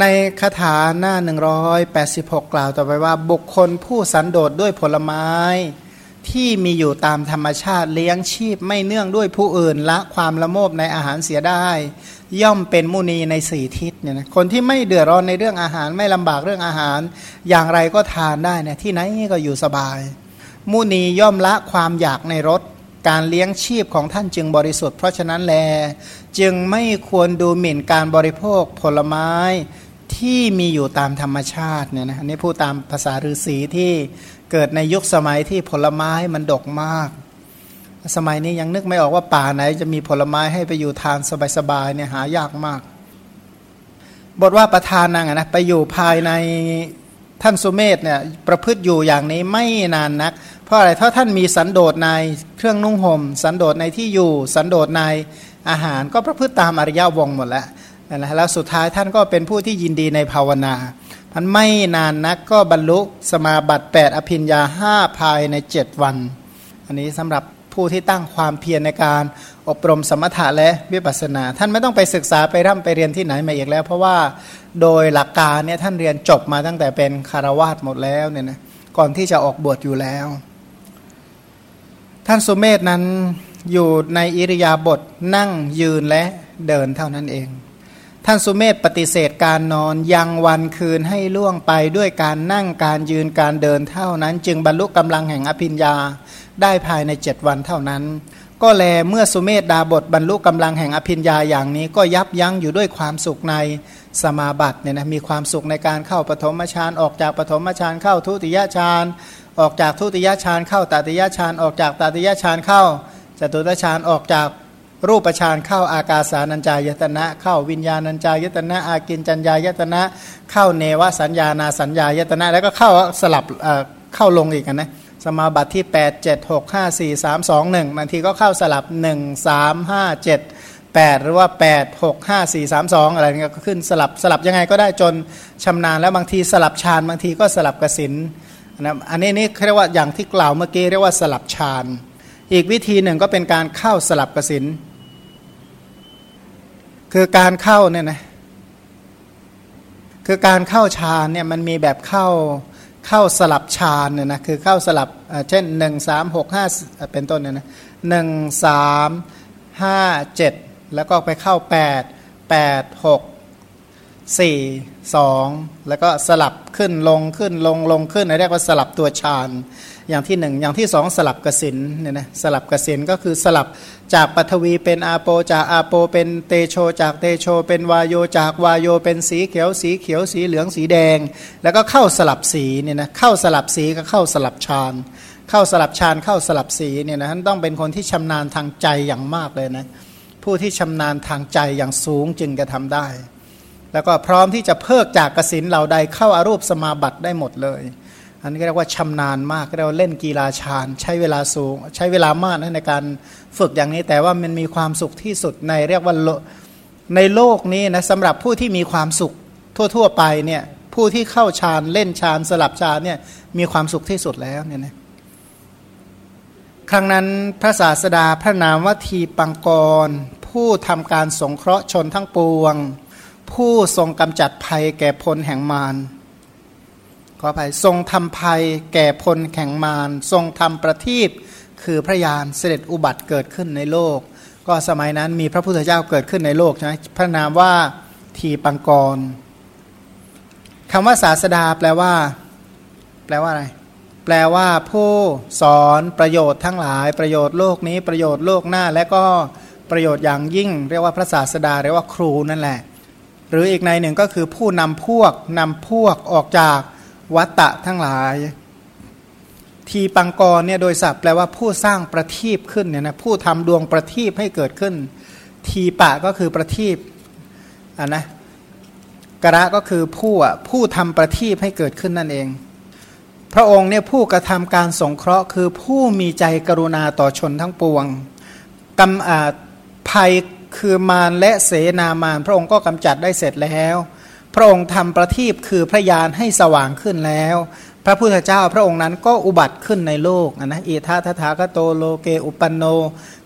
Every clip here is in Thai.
ในคาถาหน้า 186 กล่าวต่อไปว่า บุคคลผู้สันโดษด้วยผลไม้ ที่มีอยู่ตามธรรมชาติเลี้ยงชีพไม่เนื่องด้วยผู้อื่นละความละโมบในอาหารเสียได้ ย่อมเป็นมุนีในสี่ทิศเนี่ยนะคนที่ไม่เดือดร้อนในเรื่องอาหารไม่ลำบากเรื่องอาหาร อย่างไรก็ทานได้เนี่ยที่ไหนก็อยู่สบาย มุนีย่อมละความอยากในรส การเลี้ยงชีพของท่านจึงบริสุทธิ์เพราะฉะนั้นแล จึงไม่ควรดูหมิ่นการบริโภคผลไม้ที่มีอยู่ตามธรรมชาติเนี่ยนะอันนี้พูดตามภาษาฤาษีที่เกิดในยุคสมัยที่ผลไม้มันดกมาก สมัยนี้ยังนึกไม่ออกว่าป่าไหนจะมีผลไม้ให้ไปอยู่ทานสบายๆเนี่ยหายากมาก บทว่าประธานนางนะไปอยู่ภายในท่านสุเมธเนี่ยประพฤติอยู่อย่างนี้ไม่นานนัก ราะอะไรเพราะท่านมีสันโดษในเครื่องนุ่งหม่ม สันโดษในที่อยู่ สันโดษในอาหาร ก็ประพฤติตามอริยวงหมดแล้วนะแล้วสุดท้ายท่านก็เป็นผู้ที่ยินดีในภาวนามันไม่นานนักก็บรรลุสมาบัติ 8 อภิญญาห้าภายใน 7 วัน อันนี้สำหรับผู้ที่ตั้งความเพียรในการอบรมสมถะและวิปัสสนา ท่านไม่ต้องไปศึกษาไปร่ำไปเรียนที่ไหนมาอีกแล้ว เพราะว่าโดยหลักการเนี่ยท่านเรียนจบมาตั้งแต่เป็นคารวาสหมดแล้วเนี่ยนะก่อนที่จะออกบวชอยู่แล้ว ท่านสุเมธนั้นอยู่ในอิริยาบถนั่งยืนและเดินเท่านั้นเอง ท่านสุเมธปฏิเสธการนอนยังวันคืนให้ล่วงไปด้วยการนั่งการยืนการเดินเท่านั้น จึงบรรลุกำลังแห่งอภิญญาได้ภายในเจ็ดวันเท่านั้น ก็แลเมื่อสุเมธดาบทบรรลุกำลังแห่งอภิญญาอย่างนี้ก็ยับยั้งอยู่ด้วยความสุขในสมาบัติเนี่ยนะมีความสุขในการเข้าปฐมฌานออกจากปฐมฌานเข้าทุติยฌาน ออกจากทุติยฌานเข้าตติยฌานออกจากตติยฌานเข้าจตุตฌานออกจากรูปฌานเข้าอากาสานัญจายตนะ เข้าวิญญาณัญจายตนะ อากินจัญญายตนะ เข้าเนวสัญญานาสัญญายตนะ แล้วก็เข้าสลับเข้าลงอีกนะสมาบัติที่ 8 7 6 5 4 3 2 1บางทีก็เข้าสลับ 1 3 5 7 8 หรือว่า 8 6 5 4 3 2 อะไรเงี้ยก็ขึ้นสลับสลับยังไงก็ได้จนชำนาญแล้วบางทีสลับฌานบางทีก็สลับกสิน นะอันนี้นี่เรียกว่าอย่างที่กล่าวเมื่อกี้เรียกว่าสลับฌานอีกวิธีหนึ่งก็เป็นการเข้าสลับกสินคือการเข้าเนี่ยนะคือการเข้าฌานเนี่ยมันมีแบบเข้าเข้าสลับฌานเนี่ยนะคือเข้าสลับเช่นหนึ่งสามหกห้าเป็นต้นเนี่ยนะหนึ่งสามห้าเจ็ดแล้วก็ไปเข้าแปดแปดหก สี่สองแล้วก็สลับขึ้นลงขึ้นลงลงขึ้นเรียกว่าสลับตัวฌานอย่างที่หนึ่งอย่างที่สองสลับกสินเนี่ยนะสลับกสินก็คือสลับจากปฐวีเป็นอาโปจากอาโปเป็นเตโช จากเตโช เป็นวายโยจากวายโยเป็นสีเขียวสีเขียวสีเหลืองสีแดง แล้วก็เข้าสลับสีเนี่ยนะเข้าสลับสีก็เข้าสลับฌานเข้าสลับฌานเข้าสลับสีเนี่ยนะท่านต้องเป็นคนที่ชำนาญทางใจอย่างมากเลยนะผู้ที่ชำนาญทางใจอย่างสูงจึงจะทำได้ แล้วก็พร้อมที่จะเพิกจากกสินเหล่าใดเข้าอารูปสมาบัติได้หมดเลย อันนี้เรียกว่าชำนาญมากเรียกว่าเล่นกีฬาชาญใช้เวลาสูง ใช้เวลามากนะในการฝึกอย่างนี้ แต่ว่ามันมีความสุขที่สุดในเรียกว่าในโลกนี้นะสำหรับผู้ที่มีความสุขทั่ว ๆ ไปเนี่ยผู้ที่เข้าฌานเล่นฌานสลับฌานเนี่ยมีความสุขที่สุดแล้วเนี่ยนะครั้งนั้นพระศาสดาพระนามวัทีปังกร ผู้ทำการสงเคราะห์ชนทั้งปวง ผู้ทรงกำจัดภัยแก่พลแห่งมารขออภัยทรงทำภัยแก่พลแข่งมารทรงทำประทีปคือพระยานเสด็จอุบัติเกิดขึ้นในโลก ก็สมัยนั้นมีพระพุทธเจ้าเกิดขึ้นในโลกใช่ไหมพระนามว่าทีปังกรคำว่าศาสดาแปลว่า แปลว่าอะไร แปลว่าผู้สอนประโยชน์ทั้งหลาย ประโยชน์โลกนี้ประโยชน์โลกหน้า และก็ประโยชน์อย่างยิ่ง เรียกว่าพระศาสดาเรียกว่าครูนั่นแหละ หรืออีกในหนึ่งก็คือผู้นำพวกนำพวกออกจากวัตตะทั้งหลาย ทีปังกรเนี่ยโดยศัพท์แปลว่าผู้สร้างประทีปขึ้นเนี่ยนะผู้ทำดวงประทีปให้เกิดขึ้น ทีปะก็คือประทีปอะนะกระก็คือผู้อะผู้ทำประทีปให้เกิดขึ้นนั่นเอง พระองค์เนี่ยผู้กระทำการสงเคราะห์ คือผู้มีใจกรุณาต่อชนทั้งปวงกำอาภัย คือมารและเสนามารพระองค์ก็กำจัดได้เสร็จแล้ว พระองค์ทำประทีปคือพระยานให้สว่างขึ้นแล้ว พระพุทธเจ้าพระองค์นั้นก็อุบัติขึ้นในโลกนะอิทาทถาคโตโลเกอุปันโน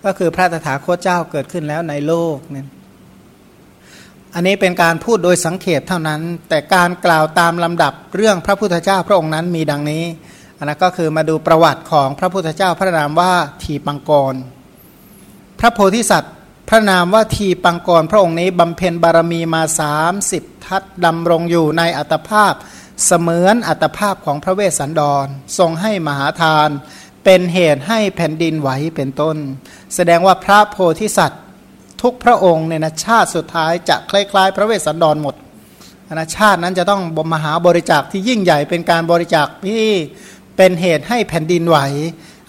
ก็คือพระตถาคตเจ้าเกิดขึ้นแล้วในโลกเนี่ยอันนี้เป็นการพูดโดยสังเขปเท่านั้น แต่การกล่าวตามลำดับเรื่องพระพุทธเจ้าพระองค์นั้นมีดังนี้อันนั้นก็คือมาดูประวัติของพระพุทธเจ้าพระนามว่าทีปังกร พระโพธิสัตว์ พระนามว่าทีปังกรพระองค์นี้บำเพ็ญบารมีมา 30 ทัศดำรงอยู่ในอัตภาพ เสมือนอัตภาพของพระเวสสันดร ทรงให้มหาทาน เป็นเหตุให้แผ่นดินไหวเป็นต้น แสดงว่าพระโพธิสัตว์ ทุกพระองค์เนี่ยนะชาติสุดท้ายจะคล้ายๆ พระเวสสันดรหมดนะชาตินั้นจะต้องมหาบริจาคที่ยิ่งใหญ่เป็นการบริจาคที่เป็นเหตุให้แผ่นดินไหว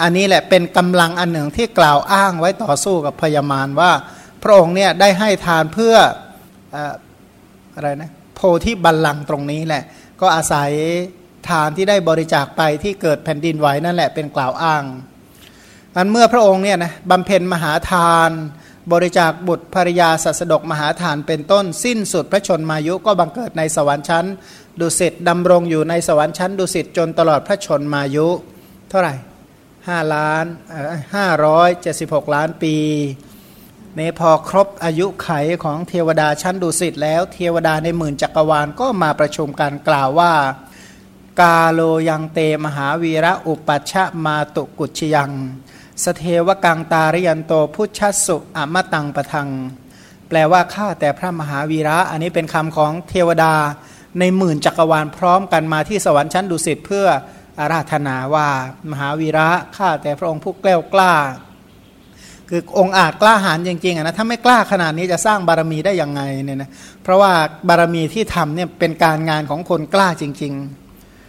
อันนี้แหละเป็นกำลังอันหนึ่งที่กล่าวอ้างไว้ต่อสู้กับพญามารว่า พระองค์เนี่ยได้ให้ทานเพื่ออะไรนะโพธิบัลลังก์ตรงนี้แหละ ก็อาศัยทานที่ได้บริจาคไปที่เกิดแผ่นดินไหวนั่นแหละเป็นกล่าวอ้างอันเมื่อพระองค์เนี่ยนะบำเพ็ญมหาทาน บริจาคบุตรภริยาสัสดกมหาฐานเป็นต้นสิ้นสุดพระชนมายุก็บังเกิดในสวรรค์ชั้น ดุสิตดำรงอยู่ในสวรรค์ชั้น ดุสิตจนตลอดพระชนมายุ เท่าไหร่ ห้าล้านห้าร้อยเจ็ดสิบหกล้านปีนี่พอครบอายุไขของเทวดาชั้นดุสิตแล้วเทวดาในหมื่นจักรวาลก็มาประชุมกันกล่าวว่า กาโลยังเตมหาวีระอุปัชะมาตุกุชยัง สเทวกังตาริยันโตพุชสุอมตังปะทัง แปลว่าข้าแต่พระมหาวีระ อันนี้เป็นคำของเทวดาในหมื่นจักรวาลพร้อมกันมาที่สวรรค์ชั้นดุสิตเพื่อ อาราธนาว่ามหาวีระข้าแต่พระองค์ผู้แกล้วกล้า คือองค์อาจกล้าหาญจริงๆนะถ้าไม่กล้าขนาดนี้จะสร้างบารมีได้ยังไงเนี่ยนะเพราะว่าบารมีที่ทำเนี่ยเป็นการงานของคนกล้าจริง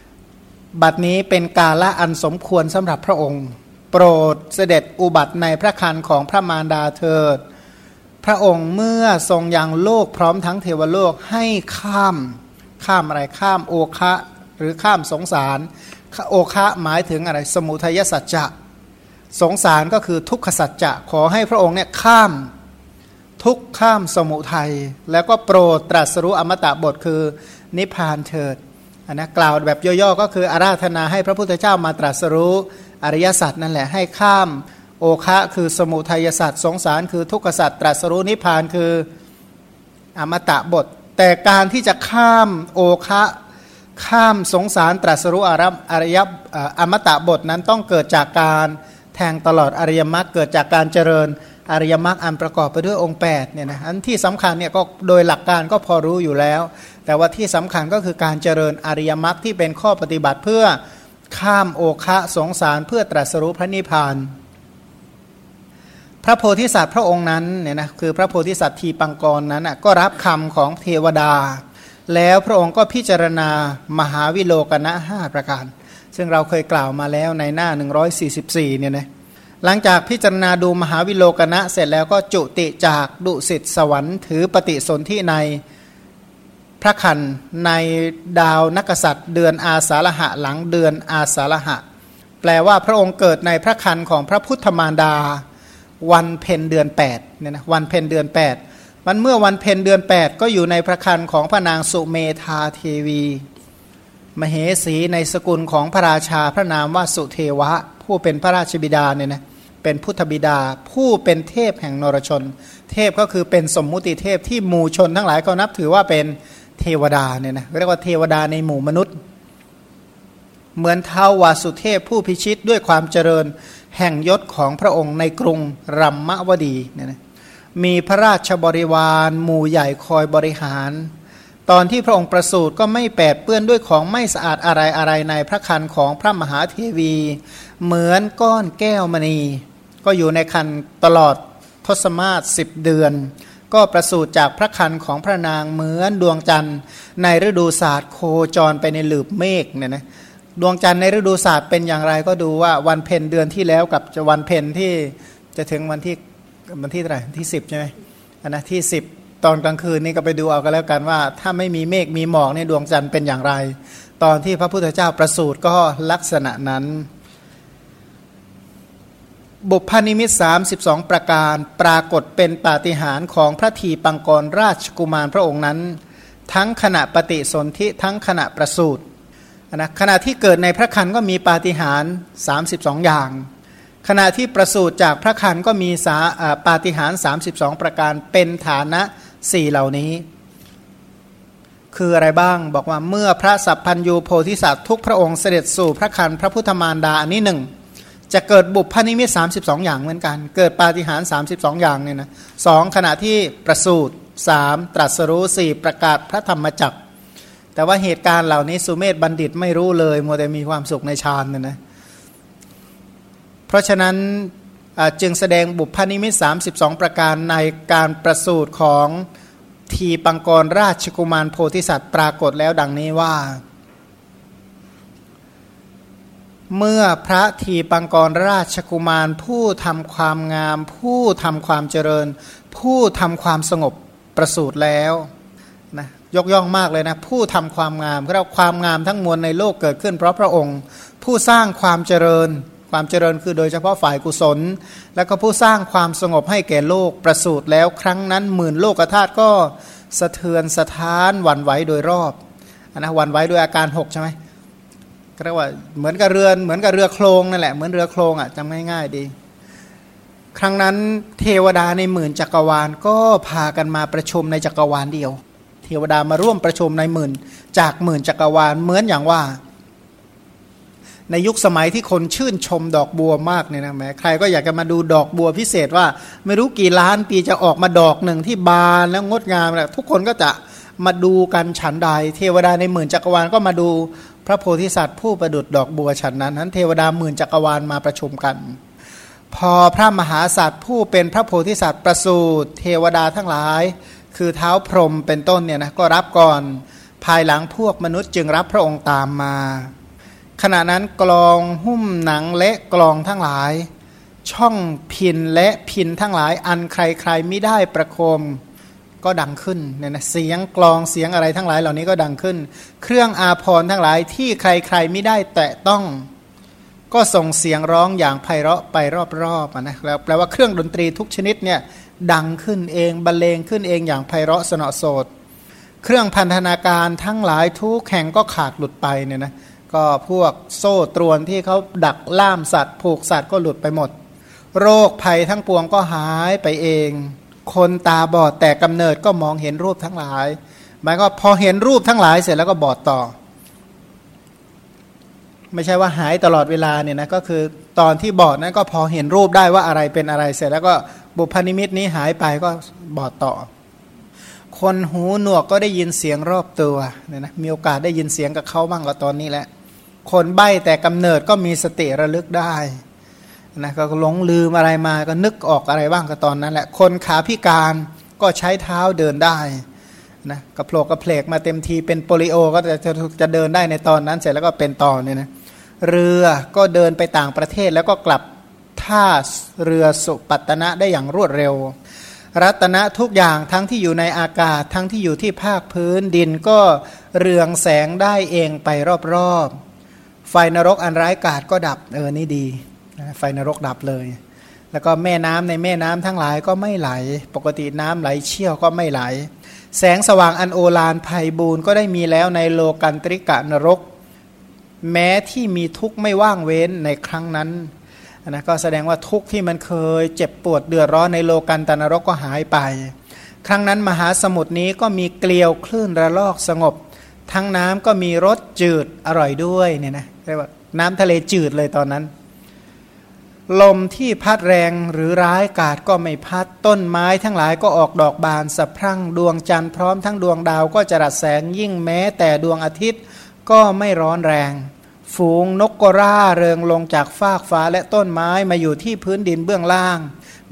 ๆ บัดนี้เป็นกาละอันสมควรสำหรับพระองค์ โปรดเสด็จอุบัติในพระคันของพระมารดาเถิด พระองค์เมื่อทรงยังโลกพร้อมทั้งเทวโลกให้ข้ามข้ามอะไรข้ามโอคะหรือข้ามสงสาร โอคะหมายถึงอะไร สมุทัยสัจจะ สงสารก็คือทุกขสัจจะ ขอให้พระองค์เนี่ยข้ามทุกข้ามสมุทัย แล้วก็โปรดตรัสรู้อมตะบทคือนิพพานเถิดนนะกล่าวแบบย่อๆก็คืออาราธนาให้พระพุทธเจ้ามาตรัสรู้อริยสัจนั่นแหละให้ข้ามโอคะคือสมุทัยสัจสงสารคือทุกขสัจตรัสรู้นิพพานคืออมตะบท แต่การที่จะข้ามโอคะ ข้ามสงสารตรัสรู้อารอริยอมตะบทนั้นต้องเกิดจากการแทงตลอดอริยมรรคเกิดจากการเจริญอริยมรรคอันประกอบไปด้วยองค์8เนี่ยนะอันที่สำคัญเนี่ยก็โดยหลักการก็พอรู้อยู่แล้ว แต่ว่าที่สำคัญก็คือการเจริญอริยมรรคที่เป็นข้อปฏิบัติเพื่อข้ามโอคะสงสารเพื่อตรัสรู้พระนิพพาน พระโพธิสัตว์พระองค์นั้นเนี่ยนะคือพระโพธิสัตว์ทีปังกรนั้นก็รับคำของเทวดา แล้วพระองค์ก็พิจารณามหาวิโลกนะห้าประการ ซึ่งเราเคยกล่าวมาแล้วในหน้า 144เนี่ยนะหลังจากพิจารณาดูมหาวิโลกนะเสร็จแล้วก็จุติจากดุสิตสวรรค์ถือปฏิสนธิในพระคันในดาวนักษัตริย์ เดือนอาสาฬหะหลังเดือนอาสาฬหะ แปลว่าพระองค์เกิดในพระคันของพระพุทธมารดา วันเพ็ญเดือน8เนี่ยนะวันเพ็ญเดือน 8 มันเมื่อวันเพ็ญเดือน 8 ก็อยู่ในพระคันของพระนางสุเมธาเทวี มเหสีในสกุลของพระราชาพระนามว่าสุเทวะ ผู้เป็นพระราชบิดาเนี่ยนะเป็นพุทธบิดา ผู้เป็นเทพแห่งนรชน เทพก็คือเป็นสมมุติเทพที่หมู่ชนทั้งหลายก็นับถือว่าเป็นเทวดาเนี่ยนะเรียกว่าเทวดาในหมู่มนุษย์ เหมือนเท้าวาสุเทพผู้พิชิตด้วยความเจริญแห่งยศของพระองค์ในกรุงรัมมะวดีเนี่ยนะ มีพระราชบริวารหมู่ใหญ่คอยบริหาร ตอนที่พระองค์ประสูติก็ไม่แปดเปื้อนด้วยของไม่สะอาดอะไรอะไรในพระคันของพระมหาเทวี เหมือนก้อนแก้วมณี ก็อยู่ในคันตลอดทศมาศสิบเดือน ก็ประสูติจากพระคันของพระนางเหมือนดวงจันทร์ ในฤดูศาสตร์โคจรไปในหลืบเมฆเนี่ยนะดวงจันทร์ในฤดูศาสตร์เป็นอย่างไรก็ดูว่าวันเพ็ญเดือนที่แล้วกับจะวันเพ็ญที่จะถึงวันที่ วันที่เท่าไหร่ที่สิบใช่ไหมอันนะที่สิบตอนกลางคืนนี่ก็ไปดูเอากันแล้วกันว่า ถ้าไม่มีเมฆมีหมอกในดวงจันทร์เป็นอย่างไร ตอนที่พระพุทธเจ้าประสูติก็ลักษณะนั้น บุพนิมิต32 ประการปรากฏเป็นปาฏิหาริย์ของพระทีปังกรราชกุมารพระองค์นั้น ทั้งขณะปฏิสนธิทั้งขณะประสูตินะขณะที่เกิดในพระคันก็มีปาฏิหาริย์32 อย่าง ขณะที่ประสูติจากพระคันก็มีสาปาฏิหาริย์32 ประการเป็นฐานะสี่เหล่านี้ คืออะไรบ้างบอกว่าเมื่อพระสัพพัญยูโพธิสัตว์ทุกพระองค์เสด็จสู่พระคันพระพุทธมารดาอันนี้หนึ่งจะเกิดบุพพนิมิต32 อย่างเหมือนกัน เกิดปาฏิหาริย์32 อย่างเนี่ยนะสองขณะที่ประสูตรสามตรัสรู้สี่ประกาศพระธรรมจักรแต่ว่าเหตุการณ์เหล่านี้สุเมธบัณฑิตไม่รู้เลยมัวแต่มีความสุขในฌานเนี่ยนะ เพราะฉะนั้นจึงแสดงบุพพนิมิต32 ประการในการประสูตรของทีปังกรราชกุมารโพธิสัตว์ปรากฏแล้วดังนี้ว่า เมื่อพระทีปังกรราชกุมารผู้ทำความงาม ผู้ทำความเจริญ ผู้ทำความสงบประสูตรแล้วนะยกย่องมากเลยนะ ผู้ทำความงามเราความงามทั้งมวลในโลกเกิดขึ้นเพราะพระองค์ ผู้สร้างความเจริญ ความเจริญคือโดยเฉพาะฝ่ายกุศล แล้วก็ผู้สร้างความสงบให้แก่โลกประสูตรแล้วครั้งนั้นหมื่นโลกธาตุก็สะเทือนสะท้านหวั่นไหวโดยรอบอนนะหวั่นไหวโดยอาการหกใช่ไหมก็เรียกว่าเหมือนกับเรือนเหมือนกับเรือโครงนั่นแหละเหมือนเรือโครงอะจำง่ายๆดี ครั้งนั้นเทวดาในหมื่นจักรวาลก็พากันมาประชุมในจักรวาลเดียว เทวดามาร่วมประชุมในหมื่นจากหมื่นจักรวาลเหมือนอย่างว่า ในยุคสมัยที่คนชื่นชมดอกบัวมากเนี่ยนะแม้ใครก็อยากจะมาดูดอกบัวพิเศษว่า ไม่รู้กี่ล้านปีจะออกมาดอกหนึ่งที่บานแล้วงดงามแหละทุกคนก็จะมาดูกันฉันใด เทวดาในหมื่นจักรวาลก็มาดูพระโพธิสัตว์ผู้ประดุดดอกบัวฉันนั้นนั้น เทวดาหมื่นจักรวาลมาประชุมกัน พอพระมหาสัตว์ผู้เป็นพระโพธิสัตว์ประสูติเทวดาทั้งหลาย คือเท้าพรหมเป็นต้นเนี่ยนะก็รับก่อน ภายหลังพวกมนุษย์จึงรับพระองค์ตามมา ขณะนั้นกลองหุ้มหนังและกลองทั้งหลาย ช่องพินและพินทั้งหลาย อันใครๆไม่ได้ประโคมก็ดังขึ้นเนี่ยนะเสียงกลองเสียงอะไรทั้งหลายเหล่านี้ก็ดังขึ้น เครื่องอาภรทั้งหลายที่ใครๆไม่ได้แตะต้อง ก็ส่งเสียงร้องอย่างไพเราะไปรอบๆนะแล้วแปลว่าเครื่องดนตรีทุกชนิดเนี่ยดังขึ้นเองบรรเลงขึ้นเองอย่างไพเราะสนอโสดเครื่องพันธนาการทั้งหลายทุกแห่งก็ขาดหลุดไปเนี่ยนะ ก็พวกโซ่ตรวนที่เขาดักล่ามสัตว์ ผูกสัตว์ก็หลุดไปหมด โรคภัยทั้งปวงก็หายไปเอง คนตาบอดแต่กำเนิดก็มองเห็นรูปทั้งหลาย หมายก็พอเห็นรูปทั้งหลายเสร็จแล้วก็บอดต่อ ไม่ใช่ว่าหายตลอดเวลาเนี่ยนะก็คือตอนที่บอดนั้นก็พอเห็นรูปได้ว่าอะไรเป็นอะไรเสร็จแล้วก็บุพนิมิตนี้หายไปก็บอดต่อ คนหูหนวกก็ได้ยินเสียงรอบตัวเนี่ยนะมีโอกาสได้ยินเสียงกับเขาบ้างก็ตอนนี้แหละ คนใบ้แต่กำเนิดก็มีสติระลึกได้นะก็หลงลืมอะไรมาก็นึกออกอะไรบ้างก็ตอนนั้นแหละ คนขาพิการก็ใช้เท้าเดินได้นะกระโผลกกระเพลกมาเต็มทีเป็นโปลิโอก็จะจะจะเดินได้ในตอนนั้นเสร็จแล้วก็เป็นตอนเนี่ยนะเรือก็เดินไปต่างประเทศแล้วก็กลับท่าเรือสุปัตนะได้อย่างรวดเร็ว รัตนะทุกอย่างทั้งที่อยู่ในอากาศทั้งที่อยู่ที่ภาคพื้นดินก็เรืองแสงได้เองไปรอบๆ ไฟนรกอันร้ายกาจก็ดับเออนี่ดีไฟนรกดับเลย แล้วก็แม่น้ำในแม่น้ำทั้งหลายก็ไม่ไหล ปกติน้ำไหลเชี่ยวก็ไม่ไหล แสงสว่างอันโอฬารภัยบูนก็ได้มีแล้วในโลกันตริกะนรก แม้ที่มีทุกข์ไม่ว่างเว้นในครั้งนั้นนะก็แสดงว่าทุกข์ที่มันเคยเจ็บปวดเดือดร้อนในโลกันตนรกก็หายไป ครั้งนั้นมหาสมุทรนี้ก็มีเกลียวคลื่นระลอกสงบ ทั้งน้ำก็มีรสจืดอร่อยด้วยเนี่ยนะรียกว่าน้ำทะเลจืดเลยตอนนั้น ลมที่พัดแรงหรือร้ายกาดก็ไม่พัดต้นไม้ทั้งหลายก็ออกดอกบานสะพรั่งดวงจันทร์พร้อมทั้งดวงดาวก็จะรัสแสงยิ่งแม้ แต่ดวงอาทิตย์ก็ไม่ร้อนแรง ฝูงนกกร่าเริงลงจากฟากฟ้าและต้นไม้มาอยู่ที่พื้นดินเบื้องล่าง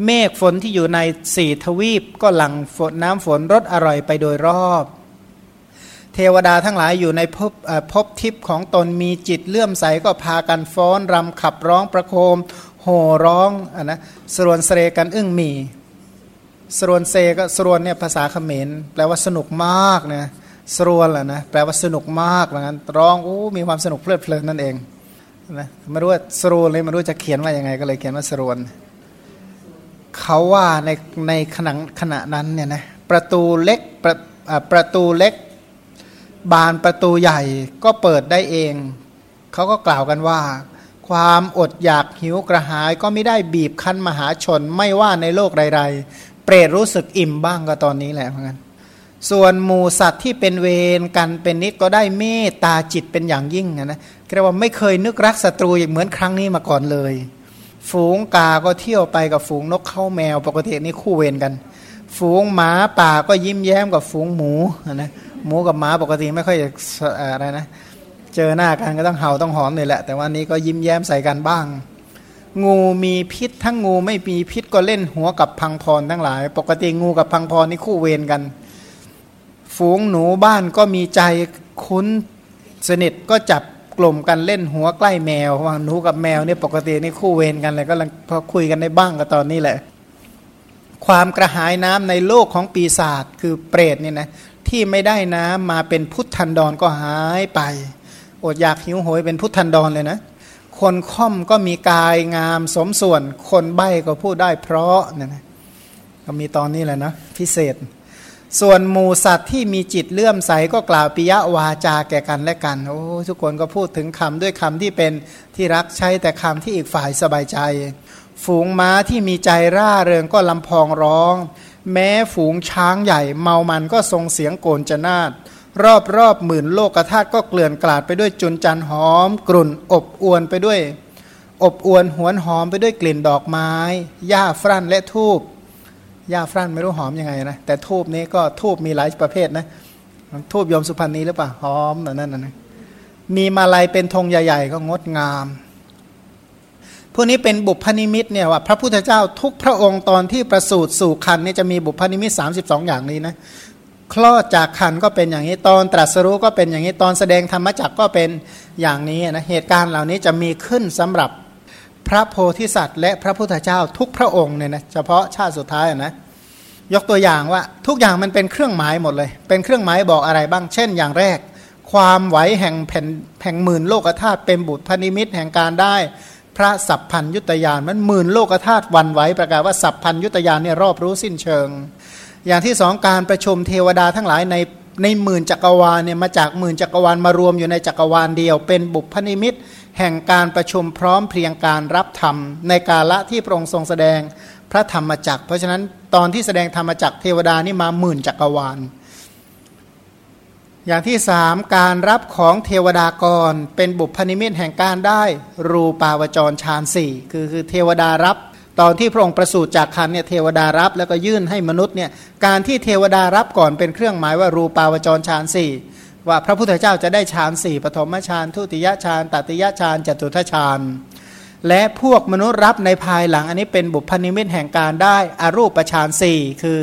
เมฆฝนที่อยู่ในสี่ทวีปก็หลั่งฝนน้ำฝนรสอร่อยไปโดยรอบ เทวดาทั้งหลายอยู่ในภพภพทิพย์ของตนมีจิตเลื่อมใสก็พากันฟ้อนรำขับร้องประโคม โห่ร้องอนะสรวนเสรกันอึ้งมีสรวนเซก็สรวนเนี่ยภาษาเขมรแปลว่าสนุกมากนะสรวนแหละนะแปลว่าสนุกมากเหมือนกันร้องโอ้มีความสนุกเพลิดเพลินนั่นเองนะไม่รู้ว่าสรวนเลยไม่รู้จะเขียนว่ายังไงก็เลยเขียนว่าสรวนเขาว่าในในขณะขณะนั้นเนี่ยนะประตูเล็กประประตูเล็ก บานประตูใหญ่ก็เปิดได้เอง เขาก็กล่าวกันว่า ความอดอยากหิวกระหายก็ไม่ได้บีบคั้นมหาชนไม่ว่าในโลกใดๆ เปรตรู้สึกอิ่มบ้างก็ตอนนี้แหละเหมือนกันส่วนหมูสัตว์ที่เป็นเวรกันเป็นนิดก็ได้เมตตาจิตเป็นอย่างยิ่งนะเรียกว่าไม่เคยนึกรักศัตรูอย่างเหมือนครั้งนี้มาก่อนเลย ฝูงกาก็เที่ยวไปกับฝูงนกเข้าแมวปกตินี่คู่เวรกัน ฝูงหมาป่าก็ยิ้มแย้มกับฝูงหมูนะ หมูกับหมาปกติไม่ค่อยอะไรนะ เจอหน้ากันก็ต้องเห่าต้องหอมเลยแหละ แต่วันนี้ก็ยิ้มแย้มใส่กันบ้าง งูมีพิษทั้งงูไม่มีพิษก็เล่นหัวกับพังพรทั้งหลาย ปกติงูกับพังพรนี่คู่เวรกัน ฝูงหนูบ้านก็มีใจคุ้นสนิทก็จับกลุ่มกันเล่นหัวใกล้แมวว่าหนูกับแมวเนี่ยปกตินี่คู่เวรกันเลยก็พอคุยกันในบ้างก็ตอนนี้แหละ ความกระหายน้ำในโลกของปีศาจคือเปรตเนี่ยนะ ที่ไม่ได้น้ำมาเป็นพุทธันดรก็หายไป อดอยากหิวโหยเป็นพุทธันดรเลยนะ คนค่อมก็มีกายงามสมส่วน คนใบ้ก็พูดได้เพราะเนี่ยนะก็มีตอนนี้แหละนะพิเศษ ส่วนหมูสัตว์ที่มีจิตเลื่อมใสก็กล่าวปิยวาจาแก่กันและกัน โอ้ทุกคนก็พูดถึงคำด้วยคำที่เป็นที่รักใช้แต่คำที่อีกฝ่ายสบายใจ ฝูงม้าที่มีใจร่าเริงก็ลำพองร้อง แม้ฝูงช้างใหญ่เมามันก็ทรงเสียงโกนจนาดรอบรอบหมื่นโลกธาตุก็เกลื่อนกลาดไปด้วยจุนจันหอม กลุ่น อบอวนไปด้วย อบอวนหวนหอมไปด้วยกลิ่นดอกไม้หญ้าฟรั่นและทูบหญ้าฟรั่นไม่รู้หอมยังไงนะแต่ทูบนี้ก็ทูบมีหลายประเภทนะทูบยมสุพรรณีหรือเปล่าหอมแบบนั้นนะมีมาลัยเป็นธงใหญ่ ๆ ก็งดงาม พวกนี้เป็นบุพนิมิตเนี่ยว่าพระพุทธเจ้าทุกพระองค์ตอนที่ประสูติสู่ครรภ์นี่จะมีบุพนิมิต 32 อย่างนี้นะคลอดจากครรภ์ก็เป็นอย่างนี้ตอนตรัสรู้ก็เป็นอย่างนี้ตอนแสดงธรรมจักก็เป็นอย่างนี้นะเหตุการณ์เหล่านี้จะมีขึ้นสำหรับพระโพธิสัตว์ และพระพุทธเจ้าทุกพระองค์เนี่ยนะเฉพาะชาติสุดท้ายนะยกตัวอย่างว่าทุกอย่างมันเป็นเครื่องหมายหมดเลย เป็นเครื่องหมายบอกอะไรบ้าง เช่น อย่างแรก ความไหวแห่งแผ่นแห่งหมื่นโลกธาตุเป็นบุตรพนิมิตแห่งการได้ พระสัพพัญยุตยานมันหมื่นโลกธาตุวันไหวประกาศว่าสัพพัญยุตยานเนี่ยรอบรู้สิ้นเชิง อย่างที่สองการประชุมเทวดาทั้งหลายในในหมื่นจักรวาลเนี่ยมาจากหมื่นจักรวาลมารวมอยู่ในจักรวาลเดียว เป็นบุพนิมิตแห่งการประชุมพร้อมเพรียงการรับธรรม ในกาละที่พระองค์ทรงแสดงพระธรรมจักร เพราะฉะนั้นตอนที่แสดงธรรมจักรเทวดานี่มาหมื่นจักรวาล อย่างที่สามการรับของเทวดากร เป็นบุพนิมิตแห่งการได้ รูปาวจรฌานสี่คือคือเทวดารับตอนที่พระองค์ประสูติจากคันเนี่ยเทวดารับแล้วก็ยื่นให้มนุษย์เนี่ยการที่เทวดารับก่อนเป็นเครื่องหมายว่ารูปาวจรฌานสี่ว่าพระพุทธเจ้าจะได้ฌานสี่ปฐมฌานทุติยฌานตติยฌานจตุทฌานและพวกมนุษย์รับในภายหลังอันนี้เป็นบุพนิมิตแห่งการได้อารูปฌานสี่คือ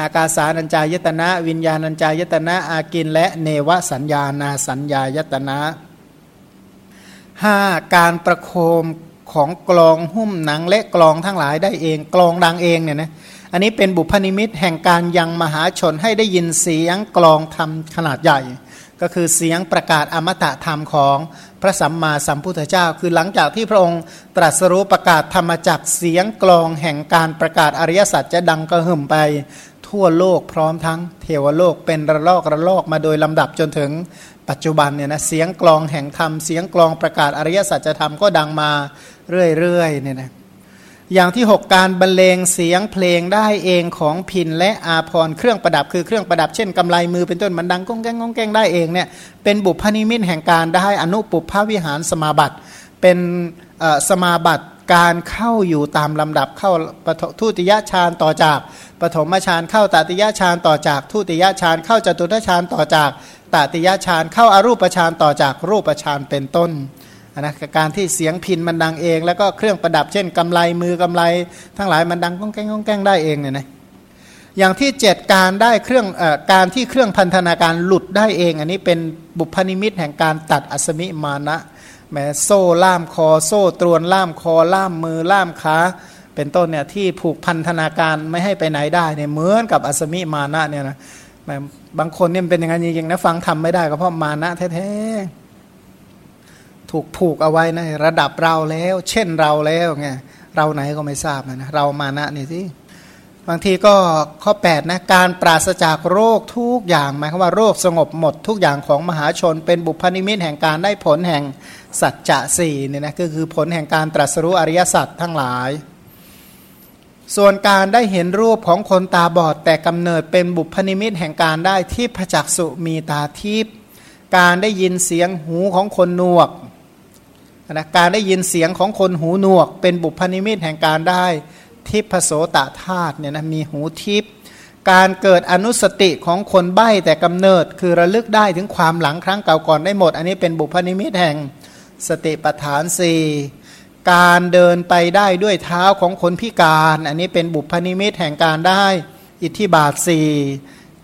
อากาสานัญจายตนะ วิญญาณัญจายตนะ อากินและเนวสัญญานาสัญญายตนะห้าการประโคมของกลองหุ้มหนังและกลองทั้งหลายได้เองกลองดังเองเนี่ยนะอันนี้เป็นบุพนิมิตแห่งการยังมหาชนให้ได้ยินเสียงกลองทำขนาดใหญ่ ก็คือเสียงประกาศอมตะธรรมของพระสัมมาสัมพุทธเจ้า คือหลังจากที่พระองค์ตรัสรู้ประกาศธรรมจักเสียงกลองแห่งการประกาศอริยสัจจะดังกระหึ่มไป ทั่วโลกพร้อมทั้งเทวโลกเป็นระลอกระลอกมาโดยลำดับจนถึงปัจจุบันเนี่ยนะเสียงกลองแห่งธรรมเสียงกลองประกาศอริยสัจธรรมก็ดังมาเรื่อยๆเนี่ยนะอย่างที่ 6 การบรรเลงเสียงเพลงได้เองของพินและอาพรเครื่องประดับคือเครื่องประดับเช่นกำไลมือเป็นต้นมันดังก้องแกงก้องแกงได้เองเนี่ยเป็นบุพนิมิตแห่งการได้อนุปุพพวิหารสมาบัติ เป็น สมาบัติการเข้าอยู่ตามลำดับเข้าทุติยฌานต่อจากปฐมฌานเข้าตติยฌานต่อจากทุติยฌานเข้าจตุตฌานต่อจากตติยฌานเข้าอารูปฌานต่อจากรูปฌานเป็นต้นนะการที่เสียงพินมันดังเอง แล้วก็เครื่องประดับเช่นกำไลมือกำไล ทั้งหลายมันดังก้องแก้งก้องแก้งได้เองเนี่ยนะอย่างที่เจ็ดการได้เครื่องอการที่เครื่องพันธนาการหลุดได้เอง อันนี้เป็นบุพนิมิตแห่งการตัดอัสมิมานะ แม้โซ่ล่ามคอ โซ่ตรวนล่ามคอล่ามมือล่ามขาเป็นต้นเนี่ยที่ผูกพันธนาการไม่ให้ไปไหนได้เนี่ยเหมือนกับอัสมิมานะเนี่ยนะบางคนเนี่ยเป็นอย่างนั้นจริงๆนะฟังธรรมไม่ได้ก็เพราะมานะแท้ๆถูกผูกเอาไว้นะระดับเราแล้ว เช่นเราแล้วไงเราไหนก็ไม่ทราบนะเรามานะนี่สิ บางทีก็ข้อ8นะการปราศจากโรคทุกอย่างหมายความว่าโรคสงบหมดทุกอย่างของมหาชน เป็นบุพนิมิตแห่งการได้ผลแห่งสัจจะสี่เนี่ยนะก็คือผลแห่งการตรัสรู้อริยสัจทั้งหลาย ส่วนการได้เห็นรูปของคนตาบอดแต่กำเนิดเป็นบุพนิมิตแห่งการได้ที่พจักสุมีตาทิพย์การได้ยินเสียงหูของคนหนวกนะการได้ยินเสียงของคนหูหนวก เป็นบุพนิมิตแห่งการได้ ทิพโสตธาตุเนี่ยนะมีหูทิพการเกิดอนุสติของคนใบ้แต่กำเนิด คือระลึกได้ถึงความหลังครั้งเก่าก่อนได้หมด อันนี้เป็นบุพนิมิตแห่งสติปฐานสี่การเดินไปได้ด้วยเท้าของคนพิการ อันนี้เป็นบุพนิมิตแห่งการได้อิทธิบาทสี่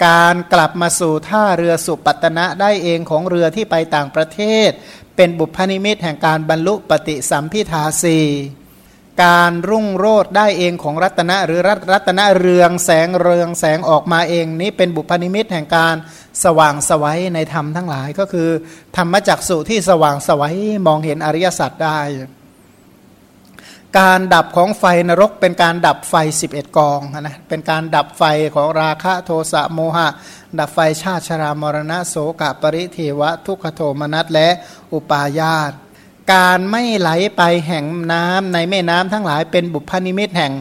การกลับมาสู่ท่าเรือสุปัตนะได้เองของเรือที่ไปต่างประเทศ เป็นบุพนิมิตแห่งการบรรลุปฏิสัมพิทาสี การรุ่งโรดได้เองของรัตนะหรือรัรัตนะเรืองแสงเรืองแสงออกมาเองนี้เป็นบุพนิมิตแห่งการสว่างสวัยในธรรมทั้งหลายก็คือ ธรรมจักสุที่สว่างสวัยมองเห็นอริยสัจได้ การดับของไฟนรกเป็นการดับไฟ 11 กองนะเป็นการดับไฟของราคะโทสะโมหะ ดับไฟชาติชรามรณะโสกปริเทวะ ทุกขโทมนัสและอุปาญาต การไม่ไหลไปแห่งน้ำในแม่น้ำทั้งหลายเป็นบุพนิมิตแห่ง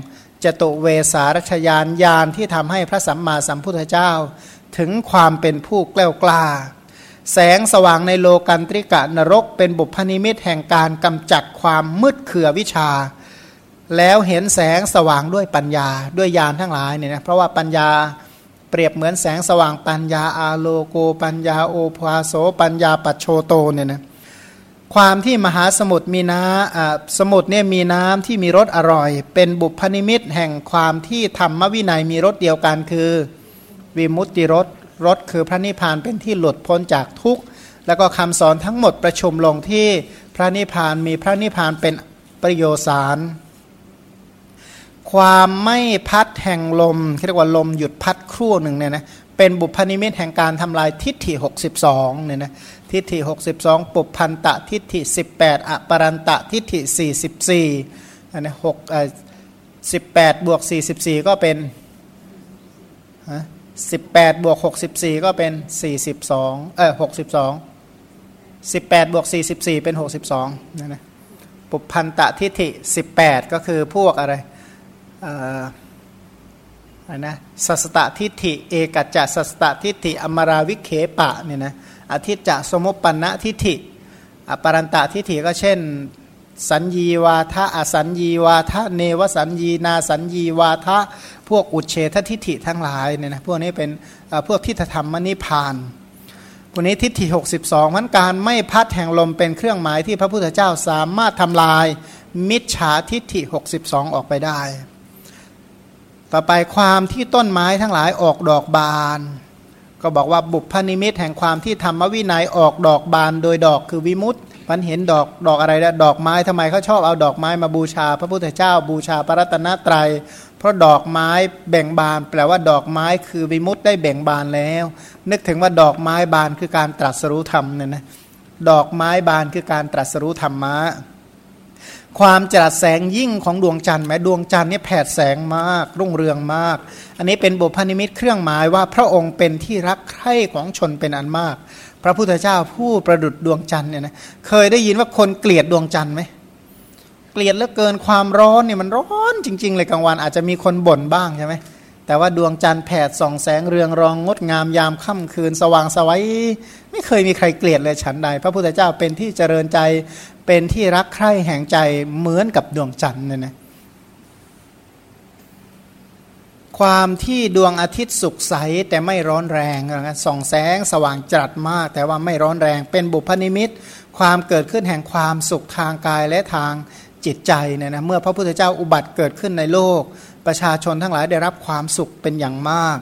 จตุเวสารชยานยานที่ทำให้พระสัมมาสัมพุทธเจ้า ถึงความเป็นผู้กล้ากล้า แสงสว่างในโลกันตริกะนรก เป็นบุพนิมิตแห่งการกำจัดความมืดเขื่อวิชา แล้วเห็นแสงสว่างด้วยปัญญาด้วยญาณทั้งหลายเนี่ยนะเพราะว่าปัญญาเปรียบเหมือนแสงสว่างปัญญาอาโลโกปัญญาโอภาโสปัญญาปัจโชโตเนี่ยนะ ความที่มหาสมุทรมีน้ำสมุทรเนี่ยมีน้ำที่มีรสอร่อย เป็นบุพนิมิตแห่งความที่ธรรมวินัยมีรสเดียวกันคือ วิมุตติรสรสคือพระนิพพานเป็นที่หลุดพ้นจากทุกข์แล้วก็คำสอนทั้งหมดประชุมลงที่พระนิพพานมีพระนิพพานเป็นประโยสาร ความไม่พัดแห่งลมเรียกว่าลมหยุดพัดครู่หนึ่งเนี่ยนะเป็นบุพนิมิตแห่งการทำลายทิฏฐิ 62เนี่ยนะ ทิฏฐิ 62 ปุพันตะทิฏฐิ 18 อปรันตะทิฏฐิ 44อันนี้หกเอ่อสิบแปดบวกสี่สิบสี่ก็เป็นฮะสิบแปดบวกหกสิบสี่ก็เป็นสี่สิบสองเออหกสิบสองสิบแปดบวกสี่สิบสี่เป็นหกสิบสองนะนะปุพันตะทิฏฐิสิบแปดก็คือพวกอะไรอะนะสัสตทิฏฐิ เอกัจจะสัสตทิฏฐิอมราวิเคปะเนี่ยนะ อธิจะสมุปปนะทิฏฐิอปรันตทิฏฐิก็เช่น สัญญีวาทะอสัญญีวาทะเนวสัญญีนาสัญญีวาทะพวกอุเฉททิฏฐิทั้งหลายเนี่ยนะพวกนี้เป็นพวกทิฏฐธรรมนิพานพวกนี้ทิฏฐิ 62มันการไม่พัดแห่งลมเป็นเครื่องหมายที่พระพุทธเจ้าสามารถทำลาย มิจฉาทิฏฐิ 62 ออกไปได้ ต่อไปความที่ต้นไม้ทั้งหลายออกดอกบาน ก็บอกว่าบุพนิมิตแห่งความที่ธรรมวินัยออกดอกบานโดยดอกคือวิมุตต์มันเห็นดอกดอกอะไรนะดอกไม้ทำไมเขาชอบเอาดอกไม้มาบูชา พระพุทธเจ้าบูชาพระรัตนตรยัย เพราะดอกไม้แบ่งบาน แปลว่าดอกไม้คือวิมุตต์ได้แบ่งบานแล้ว นึกถึงว่าดอกไม้บานคือการตรัสรู้ธรรมเนี่ยนะดอกไม้บานคือการตรัสรู้ธรรมะ ความจรัดแสงยิ่งของดวงจันทร์แม้ดวงจันทร์นี่แผดแสงมาก รุ่งเรืองมาก อันนี้เป็นบุพนิมิตเครื่องหมายว่าพระองค์เป็นที่รักใคร่ของชนเป็นอันมาก พระพุทธเจ้าผู้ประดุดดวงจันทร์เนี่ยนะเคยได้ยินว่าคนเกลียดดวงจันทร์ไหมเกลียดเหลือเกินความร้อนเนี่ยมันร้อนจริง ๆ เลยกลางวันอาจจะมีคนบ่นบ้างใช่ไหม แต่ว่าดวงจันทร์แผดส่องแสงเรืองรองงดงามยามค่ำคืนสว่างสวัยไม่เคยมีใครเกลียดเลยฉันใด พระพุทธเจ้าเป็นที่เจริญใจเป็นที่รักใคร่แห่งใจเหมือนกับดวงจันทร์เนี่ยนะความที่ดวงอาทิตย์สุกใสแต่ไม่ร้อนแรงนะส่องแสงสว่างจัดมาก แต่ว่าไม่ร้อนแรงเป็นบุพนิมิต ความเกิดขึ้นแห่งความสุขทางกายและทางจิตใจเนี่ยนะเมื่อพระพุทธเจ้าอุบัติเกิดขึ้นในโลก ประชาชนทั้งหลายได้รับความสุขเป็นอย่างมาก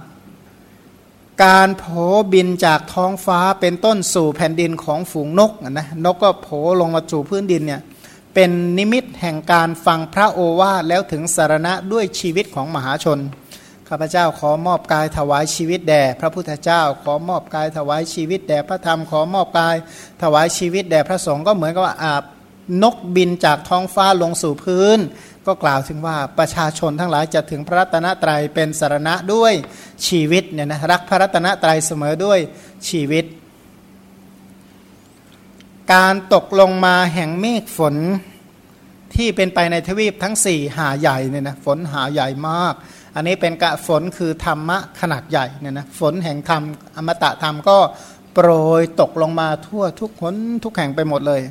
การโผบินจากท้องฟ้าเป็นต้นสู่แผ่นดินของฝูงนกนะนกก็โผลงมาสู่พื้นดินเนี่ยเป็นนิมิตแห่งการฟังพระโอวาทแล้วถึงสารณะด้วยชีวิตของมหาชนข้าพเจ้าขอมอบกายถวายชีวิตแด่พระพุทธเจ้า ขอมอบกายถวายชีวิตแด่พระธรรมขอมอบกายถวายชีวิตแด่พระสงฆ์ก็เหมือนกับว่าอาบ นกบินจากท้องฟ้าลงสู่พื้น ก็กล่าวถึงว่าประชาชนทั้งหลายจะถึงพระรัตนตรัยเป็นสารณะด้วยชีวิตเนี่ยนะรักพระรัตนตรัยเสมอด้วยชีวิต การตกลงมาแห่งเมฆฝนที่เป็นไปในทวีปทั้งสี่หาใหญ่เนี่ยนะฝนหาใหญ่มาก อันนี้เป็นกะฝนคือธรรมะขนาดใหญ่เนี่ยนะฝนแห่งธรรมอมตะธรรมก็โปรยตกลงมาทั่วทุกคนทุกแห่งไปหมดเลย